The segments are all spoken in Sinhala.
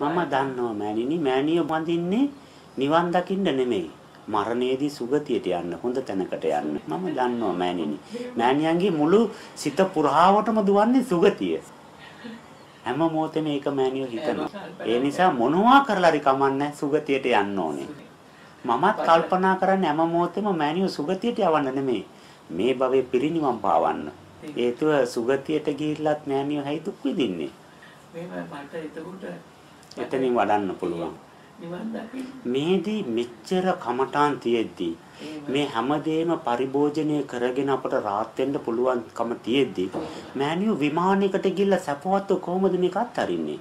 මම දන්නවා මෑණිනි මෑණිය වඳින්නේ නිවන් දකින්න නෙමෙයි. මරණයේදී සුගතියට යන්න හොඳ තැනකට යන්න. මම දන්නවා මෑණිනි. මෑණියන්ගේ මුළු සිත පුරාවටම දුවන්නේ සුගතිය. හැම මොහොතෙම මේක මෑණියෝ හිතනවා. ඒ නිසා මොනවා කරලා හරි කමන්නේ සුගතියට යන්න ඕනේ. මමත් කල්පනා කරන්නේ හැම මොහොතෙම මෑණියෝ සුගතියට යවන්න නෙමෙයි. මේ භවයේ පිරිනිවන් පාවන්න. හේතුව සුගතියට ගිහිල්ලත් මෑණියෝ හැයි දුක් විඳින්නේ. මේවා මට එතකොට එතනින් වඩන්න පුළුවන්. මේදී මෙච්චර කමඨාන් තියෙද්දි මේ හැමදේම පරිභෝජනය කරගෙන අපට රාත් වෙන්න පුළුවන්කම තියෙද්දි මෑණියෝ විමානයකට ගිහිල්ලා සපවත්ව කොහොමද මේක අත්හරින්නේ?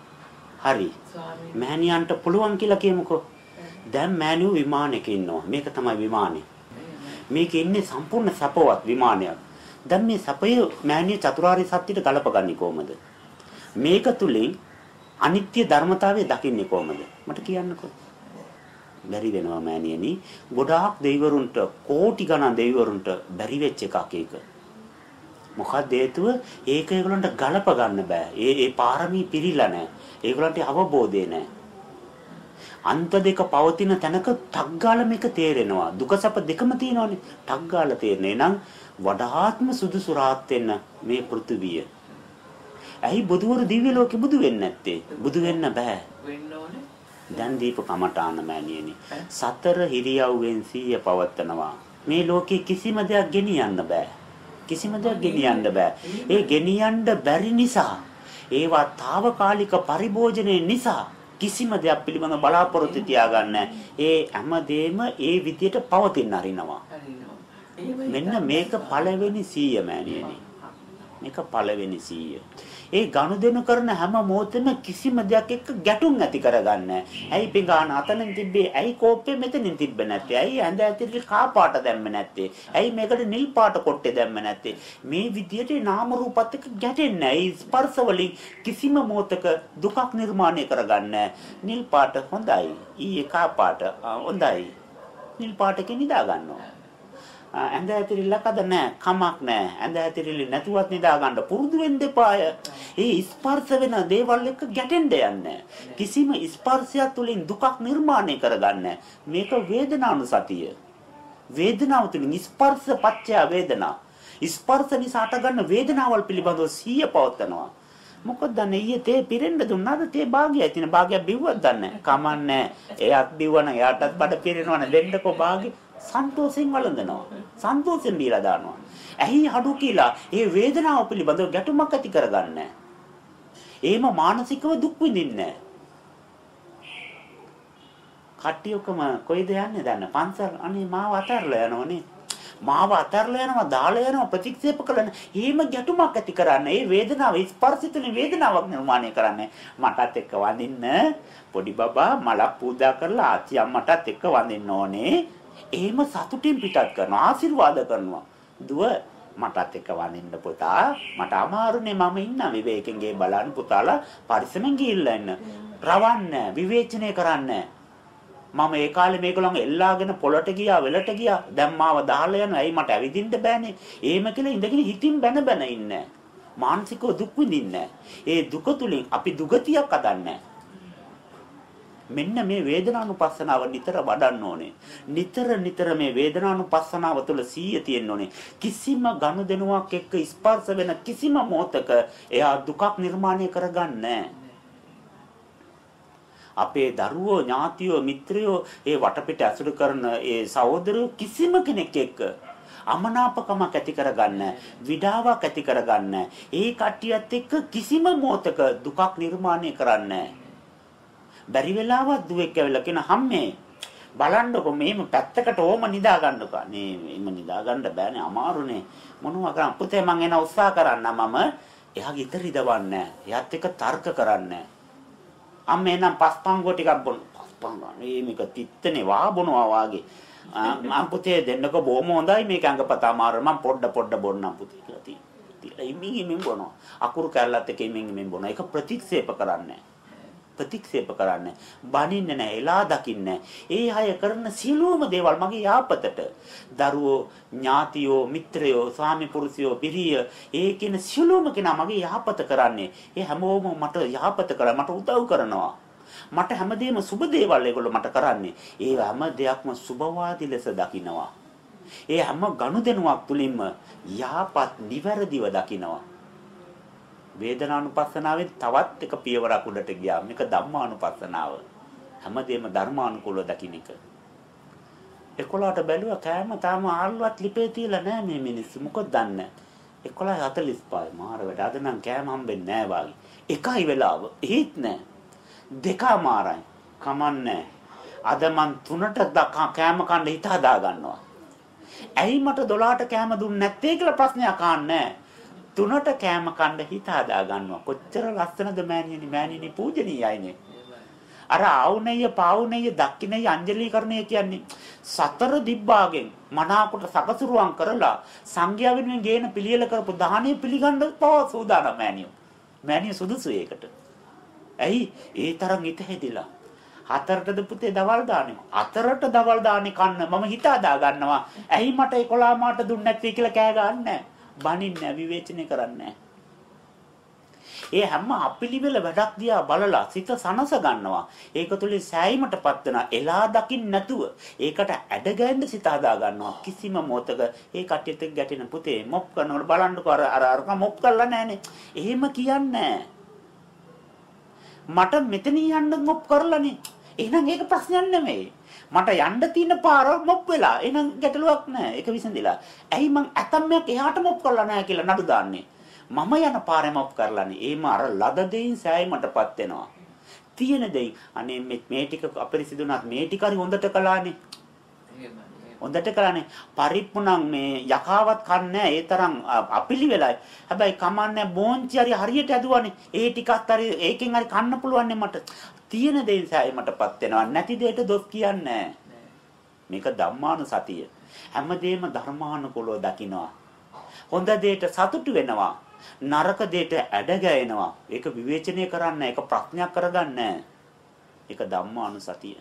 හරි. මෑණියන්ට පුළුවන් කියලා කියමුකෝ. දැන් මෑණියෝ විමානයක ඉන්නවා. මේක තමයි විමානේ. මේකේ ඉන්නේ සම්පූර්ණ සපවත් විමානයක්. දැන් මේ සපය මෑණිය චතුරාර්ය සත්‍යයට ගලපගන්නේ කොහොමද? මේක තුලින් අනිත්‍ය ධර්මතාවය දකින්නේ කොහොමද? මට කියන්නකෝ. බැරි වෙනවා මෑණියනි. ගොඩාක් දෙවිවරුන්ට කෝටි ගණන් දෙවිවරුන්ට බැරි වෙච්ච එකක් ඒක. මොකක්ද හේතුව? ඒක ඒගොල්ලන්ට ගලප ගන්න බෑ. ඒ ඒ පාරමී පිරීලා නැහැ. ඒගොල්ලන්ට අවබෝධය නැහැ. අන්ත දෙක පවතින තැනක ටග්ගාල මේක තේරෙනවා. දුක සැප දෙකම තියෙනවානේ. ටග්ගාල තේරෙන්නේ නම් වඩාත්ම සුදුසු රාත් වෙන්න මේ පෘථිවිය. ඇයි බුදුවරු දිව්‍ය ලෝකෙ බුදු වෙන්නේ නැත්තේ? බුදු වෙන්න බෑ. වෙන්න ඕනේ. දැන් දීප කමඨාන මෑණියනි. සතර හිරියව්වෙන් සීය පවත්නවා. මේ ලෝකේ කිසිම දෙයක් ගෙනියන්න බෑ. කිසිම දෙයක් ගෙනියන්න බෑ. ඒ ගෙනියන්න බැරි නිසා ඒවා తాවකාලික පරිභෝජනයේ නිසා කිසිම දෙයක් පිළිබඳ බලාපොරොත්තු තියාගන්න ඒ හැමදේම ඒ විදියට පවතින අරිනවා. මෙන්න මේක පළවෙනි සීය මෑණියනි. මේක පළවෙනි සීය. ඒ ගනුදෙනු කරන හැම මොහොතෙම කිසිම දෙයක් එක්ක ගැටුම් ඇති කරගන්න. ඇයි පිඟාන අතනින් තිබ්බේ? ඇයි කෝප්පේ මෙතනින් තිබ්බේ නැත්තේ? ඇයි ඇඳ ඇතුලේ කා පාට දැම්මේ නැත්තේ? ඇයි මේකට නිල් පාට කොට්ටේ දැම්මේ නැත්තේ? මේ විදියට නාම රූපත් එක්ක ගැටෙන්නේ. ඇයි ස්පර්ශ වලින් කිසිම මොහොතක දුකක් නිර්මාණය කරගන්න. නිල් පාට හොඳයි. ඊයේ කා පාට ආ, හොඳයි. නිල් පාටකින් නිදා ගන්නවා. ඇඳ ඇතිරිල්ලක් අද නැහැ කමක් නැහැ ඇඳ ඇතිරිලි නැතුවත් නිදා ගන්න පුරුදු වෙන්න එපාය. ඒ ස්පර්ශ වෙන දේවල් එක්ක ගැටෙන්න යන්නේ. කිසිම ස්පර්ශයක් තුලින් දුකක් නිර්මාණය කරගන්න මේක වේදනානුසතිය. වේදනාව තුලින් ස්පර්ශ පත්‍ය වේදනා. ස්පර්ශ නිසා අටගන්න වේදනාවල් පිළිබඳව සිහිය පවත්නවා මොකද දන්නේ? ඊයේ තේ පිරෙන්න දුන්නාද? තේ භාගයයි තියෙන භාගයක් බිව්වද දන්නේ කමන්නේ එයාත් බිව්වන එයාටත් බඩ පිරෙනවනේ දෙන්නකෝ භාගෙ සන්තෝෂෙන් වළඳනවා. සන්තෝෂෙන් දීලා දානවා. ඇහි හඩු කියලා ඒ වේදනාව පිළිබඳව ගැටුමක් ඇති කරගන්න. එහෙම මානසිකව දුක් විඳින්නේ. කට්ටිය ඔක්කොම කොයිද යන්නේ දන්න පන්සල් අනේ මාව අතහැරලා යනවනේ මාව අතහැරලා යනවා දාලා යනවා ප්‍රතික්ෂේප කරන එහෙම ගැටුමක් ඇති කරන්න. ඒ වේදනාව ස්පර්ශිතුනේ වේදනාවක් නිර්මාණය කරන්නේ. මටත් එක්ක වඳින්න. පොඩි බබා මලක් පූජා කරලා ආච්චි අම්මටත් එක්ක වඳින්න ඕනේ. එහෙම සතුටින් පිටත් කරනවා ආශිර්වාද කරනවා. දුව මටත් එක්ක වඳින්න පුතා. මට අමාරුනේ මම ඉන්න. විවේකයෙන් ගේ බලන්න පුතාලා පරිස්සමෙන් ගිහිල්ලා ඉන්න. රවන්න විවේචනය කරන්න. මම ඒ කාලේ මේගොල්ලන් එල්ලාගෙන පොළට ගියා වෙලට ගියා. දැන් මාව දාලා යනවා. ඇයි මට ඇවිදින්න බෑනේ? එහෙම කියලා ඉඳගෙන හිතින් බැන බැන ඉන්න. මානසිකව දුක් විඳින්න. ඒ දුක තුලින් අපි දුගතියක් අදන්නේ. මෙන්න මේ වේදනානුපස්සනාව නිතර වඩන්න ඕනේ. නිතර නිතර මේ වේදනානුපස්සනාව තුළ සීය තියෙන්න ඕනේ. කිසිම ගනුදෙනුවක් එක්ක ස්පර්ශ වෙන කිසිම මොහතක එයා දුකක් නිර්මාණය කරගන්නේ අපේ දරුවෝ ඥාතියෝ මිත්‍රයෝ ඒ වටපිට ඇසුරු කරන ඒ සහෝදරයෝ කිසිම කෙනෙක් එක්ක අමනාපකමක් ඇති කරගන්න විඩාවක් ඇති කරගන්න ඒ කට්ටියත් එක්ක කිසිම මොහතක දුකක් නිර්මාණය කරන්නේ බැරි වෙලාවත් දුවෙක් ඇවිල්ලා කියන හම්මේ බලන්නකො මේම පැත්තකට ඕම නිදා ගන්නකෝ. නේ මේම නිදා ගන්න බෑනේ අමාරුනේ. මොනවා කරන් පුතේ මං එන උත්සාහ කරන්න මම එයාගේ ඉතර ඉදවන්නේ. එයාත් එක්ක තර්ක කරන්නේ. අම්මේ නම් පස්පංගෝ ටිකක් බොන. පස්පංගෝ මේ මේක තිත්තනේ වා බොනවා වාගේ. මම පුතේ දෙන්නකො බොහොම හොඳයි මේක අඟපත අමාරු මම පොඩ පොඩ බොන්නම් පුතේ කියලා තියෙනවා. ඉමින් ඉමින් බොනවා. අකුරු කැල්ලත් එක්ක ඉමින් ඉමින් බොනවා. ඒක ප්‍රතික්ෂේප කරන්නේ. ප්‍රතික්ෂේප කරන්න. බනින්නේ නැහැ, එලා දකින්නේ ඒ අය කරන සියලුම දේවල් මගේ යාපතට. දරුවෝ, ඥාතියෝ, මිත්‍රයෝ, ස්වාමි පුරුෂයෝ, පිරිය, ඒ කියන සියලුම කෙනා මගේ යහපත කරන්නේ. ඒ හැමෝම මට යහපත කරා මට උදව් කරනවා. මට හැමදේම සුබ දේවල් ඒගොල්ලෝ මට කරන්නේ. ඒ හැම දෙයක්ම සුබවාදී ලෙස දකිනවා. ඒ හැම ගනුදෙනුවක් තුලින්ම යහපත් නිවැරදිව දකිනවා. වේදනානුපස්සනාවෙන් තවත් එක පියවරක් උඩට ගියා. මේක ධම්මානුපස්සනාව. හැමදේම ධර්මානුකූලව දකින්න එක. 11ට බැලුවා කෑම තාම ආල්ලුවත් ලිපේ තියලා නැහැ මේ මිනිස්සු. මොකද දන්නේ 11:45 මාර වැඩ. අද නම් කෑම හම්බෙන්නේ නැහැ වාගේ. එකයි වෙලාව. ඒත් නැහැ. දෙකමාරයි. කමන්නේ. අද මං තුනට කෑම කන්න හිත හදා ගන්නවා. ඇයි මට 12ට කෑම දුන්නේ නැත්තේ කියලා ප්‍රශ්නයක් ආන්නේ තුනට කෑම කන්න හිත හදා ගන්නවා. කොච්චර ලස්සනද මෑණියනි මෑණියනි පූජනීයයිනේ. අර ආවුණෙය පාවුණෙය දක්ඛිනෙය අංජලීකරණය කියන්නේ සතර දිබ්බාගෙන් මනාකොට සකසුරුවම් කරලා සංඝයා වෙනුවෙන් ගේන පිළියෙල කරපු දාහණය පිළිගන්න පව සූදානම් මෑණියෝ. මෑණිය සුදුසු ඒකට. ඇයි? ඒ තරම් හිත හැදිලා. හතරටද පුතේ දවල් දාන්නේ. හතරට දවල් දාන්නේ කන්න මම හිත හදා ගන්නවා. ඇයි මට 11 මාට දුන්නේ නැත්තේ කියලා කෑ ගන්නෑ. බනින්නේ විවේචනය කරන්නේ ඒ හැම අපිලිවෙල වැඩක් දිහා බලලා සිත සනස ගන්නවා. ඒක තුලින් සෑයීමටපත් වෙන එලා දකින්න නැතුව ඒකට ඇඩගැන්න සිත හදා ගන්නවා. කිසිම මොතක ඒ කට්ටියත් ගැටෙන පුතේ මොප් කරනකොට බලන්නකො අර අර අර මොප් කරලා නැහනේ. එහෙම කියන්නේ මට මෙතනින් යන්න මොප් කරලානේ. එහෙනම් ඒක ප්‍රශ්නයක් නෙමෙයි. මට යන්න තියෙන පාර මොප් වෙලා. එහෙනම් ගැටලුවක් නැහැ. ඒක විසඳිලා. ඇයි මං ඇතම්මයක් එහාට මොප් කරලා නැහැ කියලා නඩු දාන්නේ? මම යන පාරේ මොප් කරලානේ. ඒම අර ලද දෙයින් සෑයීමටපත් වෙනවා. තියෙන දෙයින් අනේ මේ ටික අපරිසිදුනත් මේ ටික හරි හොඳට කළානේ. හොඳට කළානේ. පරිප්පුණම් මේ යකාවත් කන්නේ ඒ තරම් අපිලි වෙලයි. හැබැයි කමන්නේ බෝන්චි හරි හරියට ඇදුවානේ. ඒ ටිකත් හරි ඒකෙන් හරි කන්න පුළුවන් මට. තියෙන දෙයින් සෑයීමටපත් වෙනවා. නැති දෙයට දොස් කියන්නේ මේක ධම්මානුසතිය. හැමදේම ධර්මානුකූලව දකිනවා. හොඳ දෙයට සතුටු වෙනවා. නරක දෙයට ඇඩගැයෙනවා. ඒක විවේචනය කරන්න, ඒක ප්‍රඥා කරගන්න. ඒක ධම්මානුසතිය.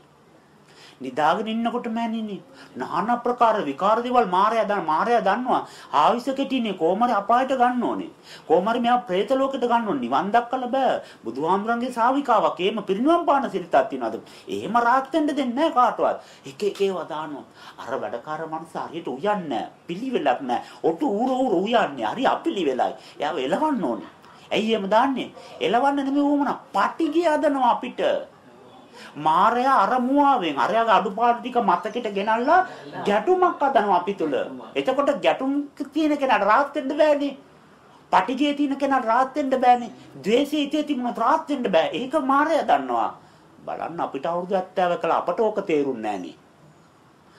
නිදාගෙන ඉන්නකොට මෑණිනේ নানা ප්‍රකාර විකාර දේවල් මායя දන්න මායя දන්නවා. ආවිස කෙටිනේ කොහොමරි අපායට ගන්න ඕනේ කොහොමරි මෙයා പ്രേත ලෝකෙට ගන්න ඕනේ නිවන් දක්කලා බෑ. බුදුහාමුදුරන්ගේ ශාවිකාවක් එහෙම පිරිනුවම් පාන සිරිතක් තියනවාද? එහෙම රාත් වෙන්න දෙන්නේ නැහැ කාටවත්. එක එක ඒවා දානවා. අර වැඩකාර මනුස්ස හරියට උයන්නේ පිළිවෙලක් නැහැ ඔටු ඌර ඌර උයන්නේ. හරි අපිලිවෙලයි එයාව එලවන්න ඕනේ. ඇයි එහෙම දාන්නේ? එලවන්න නෙමෙයි වුමනා පටි ගිය හදනවා අපිට. මාරයා අර මුවාවෙන් අරයාගේ අඩුපාඩු ටික මතකෙට ගෙනල්ලා ගැටුමක් හදනවා අපි තුල. එතකොට ගැටුම් තියෙන කෙනාට rahat වෙන්න බෑනේ. පටිගයේ තියෙන කෙනාට rahat වෙන්න බෑනේ. ද්වේෂයේ හිතේ තිබුණොත් rahat වෙන්න බෑ. ඒක මාරයා දන්නවා. බලන්න අපිට අවුරුදු 70 කළා අපට ඕක තේරුන්නේ නෑනේ.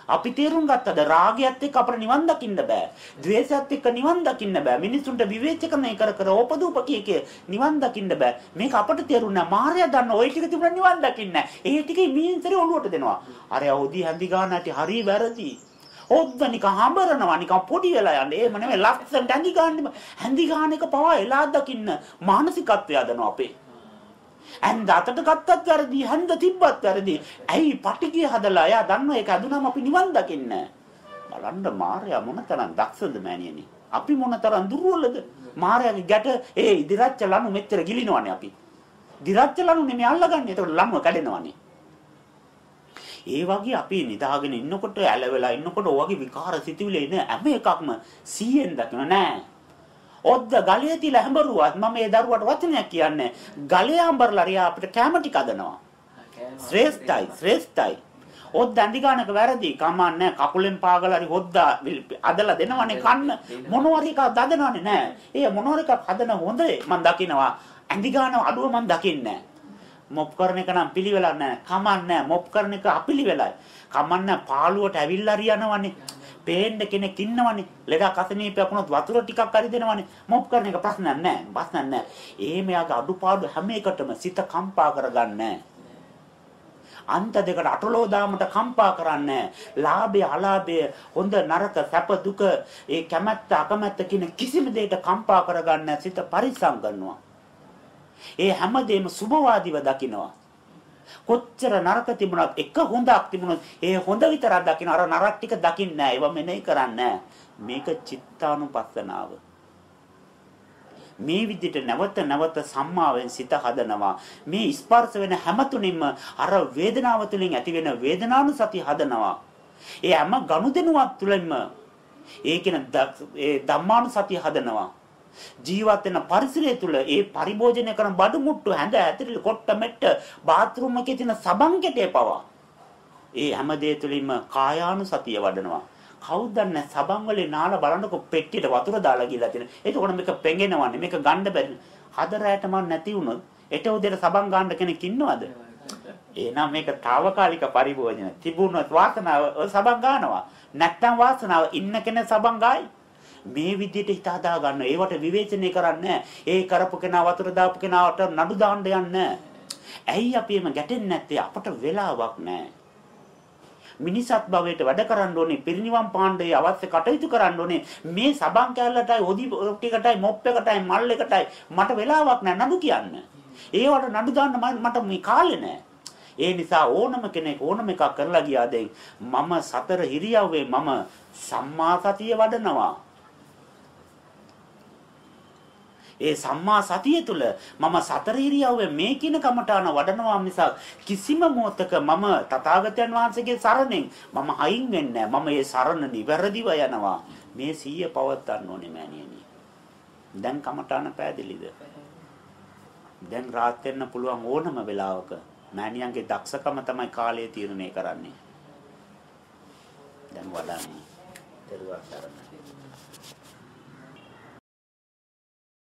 අපි තේරුම් ගත්තද රාගයත් එක්ක අපට නිවන් දකින්න බෑ. ද්වේෂයත් එක්ක නිවන් දකින්න බෑ. මිනිසුන්ට විවේචකමයි කර කර ඕපදූප කීකේ නිවන් දකින්න බෑ. මේක අපට තේරුණා. මාර්යා දන්න ওই ටික තිබුණා නිවන් දකින්න. ඒ ටිකේ මීන්සරේ ඔලුවට දෙනවා. අර යෝදි හැඳි ගන්නටි හරි වැරදි. ඔද්ද නිකන් හඹරනවා නිකන් පොඩි වෙලා යන්නේ. එහෙම නෙමෙයි ලස්සනට හැඳි ගන්න. හැඳි ගන්න එක පවා එලා දකින්න මානසිකත්වය හදනවා අපේ. ඇඳ අතට ගත්තත් වැරදි, හැඳ තිබ්බත් වැරදි. ඇයි පටිගිය හදලා? එයා දන්නවා ඒක අදුනම අපි නිවන් දකින්න. බලන්න මාර්යා මොනතරම් දක්ෂද මෑණියනි. අපි මොනතරම් දුර්වලද? මාර්යාගේ ගැට ඒ ඉදිරච්ච ලනු මෙච්චර ගිලිනවනේ අපි. දිරච්ච ලනු නෙමෙයි අල්ලගන්නේ. ඒකට ලනුව කැඩෙනවනේ. ඒ වගේ අපි නිදාගෙන ඉන්නකොට ඇලවෙලා ඉන්නකොට ඔයගේ විකාර සිතුවිලි එන හැම එකක්ම 100ෙන් දකින්න නෑ. ඔද්ද ගලේ තියලා හැඹරුවත් මම මේ දරුවට වචනයක් කියන්නේ. ගලේ හැඹරලා රියා අපිට කැම ටික අදනවා. ශ්‍රේෂ්ඨයි ශ්‍රේෂ්ඨයි. ඔද්ද ඇඳි ගන්නක වැරදි. කමන්නේ කකුලෙන් පාගලා හරි හොද්දා අදලා දෙනවනේ කන්න. මොනවාරි එකක් දදනවනේ නෑ ඒ මොනවාරි එකක් හදන හොඳේ මම දකිනවා. ඇඳි ගන්න අඩුව මම දකින්නේ මොප් කරන එක නම් පිළිවෙලක් නෑ කමන්නේ මොප් කරන එක අපිලිවෙලයි කමන්නේ පාළුවට ඇවිල්ලා රියනවනේ. පේන්න කෙනෙක් ඉන්නවනේ. ලෙඩක් අසනීපයක් වුණොත් වතුර ටිකක් හරි දෙනවනේ. මොප් කරන එක ප්‍රශ්නයක් නෑ. ප්‍රශ්නයක් නෑ. ඒ මෙයාගේ අඩුපාඩු හැම එකටම සිත කම්පා කරගන්නේ අන්ත දෙකට අටලෝ දාමට කම්පා කරන්නේ ලාභය අලාභය හොඳ නරක සැප දුක ඒ කැමැත්ත අකමැත්ත කියන කිසිම දෙයකට කම්පා කරගන්නේ සිත පරිස්සම් කරනවා ඒ හැමදේම සුභවාදීව දකිනවා කොච්චර නරක තිබුණත් එක හොඳක් තිබුණොත් ඒ හොඳ විතරක් දකින්න අර නරක ටික දකින්නේ නැහැ. ඒව මෙනෙහි කරන්නේ මේක චිත්තානුපස්සනාව. මේ විදිහට නැවත නැවත සම්මාවෙන් සිත හදනවා. මේ ස්පර්ශ වෙන හැම තුනින්ම අර වේදනාව තුලින් ඇති වෙන වේදනානුසතිය හදනවා. ඒ හැම ගනුදෙනුවක් තුලින්ම ඒ කියන ඒ ධම්මානුසතිය හදනවා. ජීවත් වෙන පරිසරය තුල ඒ පරිභෝජනය කරන බඩු මුට්ටු හැඳ ඇතිරි කොට්ට මෙට්ට බාත්රූම් එකේ තියෙන සබන් කෙටේ පවා ඒ හැම දේ තුලින්ම කායානුසතිය වඩනවා. කවුද දන්නේ සබන් වලේ නාලා බලනකො පෙට්ටියට වතුර දාලා ගිහලා තියෙන. එතකොට මේක පෙඟෙනවන්නේ මේක ගන්න බැරි. හද රැයට මන් නැති වුණොත් එට උදේට සබන් ගන්න කෙනෙක් ඉන්නවද? එහෙනම් මේක తాවකාලික පරිභෝජන. තිබුණොත් වාසනාව සබන් ගන්නවා. නැත්තම් වාසනාව ඉන්න කෙනෙක් සබන් ගායි. මේ විදිහට හිත හදා ගන්න. ඒවට විවේචනය කරන්නේ ඒ කරපු කෙනා වතුර දාපු කෙනාට නඩු දාන්න යන්නේ ඇයි අපි එම ගැටෙන්නේ නැත්තේ? අපට වෙලාවක් නැහැ. මිනිසත් භවයට වැඩ කරන්න ඕනේ පිරිනිවන් පාණ්ඩේ අවශ්‍ය කටයුතු කරන්න ඕනේ මේ සබන් කැල්ලටයි ඔදි ටිකටයි මොප් එකටයි මල් එකටයි මට වෙලාවක් නැහැ නඩු කියන්න ඒවට නඩු දාන්න මට මේ කාලේ නැහැ ඒ නිසා ඕනම කෙනෙක් ඕනම එකක් කරලා ගියා දැන් මම සතර හිරියව්වේ මම සම්මා සතිය වඩනවා ඒ සම්මා සතිය තුළ මම සතර ඉරියව්වේ මේ කින කමඨාන වඩනවා මිසක් කිසිම මොහතක මම තථාගතයන් වහන්සේගේ සරණෙන් මම අයින් වෙන්නේ මම මේ සරණ නිවැරදිව යනවා. මේ සීය පවත්වන්න ඕනේ මෑණියනි. දැන් කමඨාන පෑදෙලිද? දැන් රාත් වෙන්න පුළුවන් ඕනම වෙලාවක මෑණියන්ගේ දක්ෂකම තමයි කාලය තීරණය කරන්නේ. දැන් වඩන්නේ. දරුවක් කරන්නේ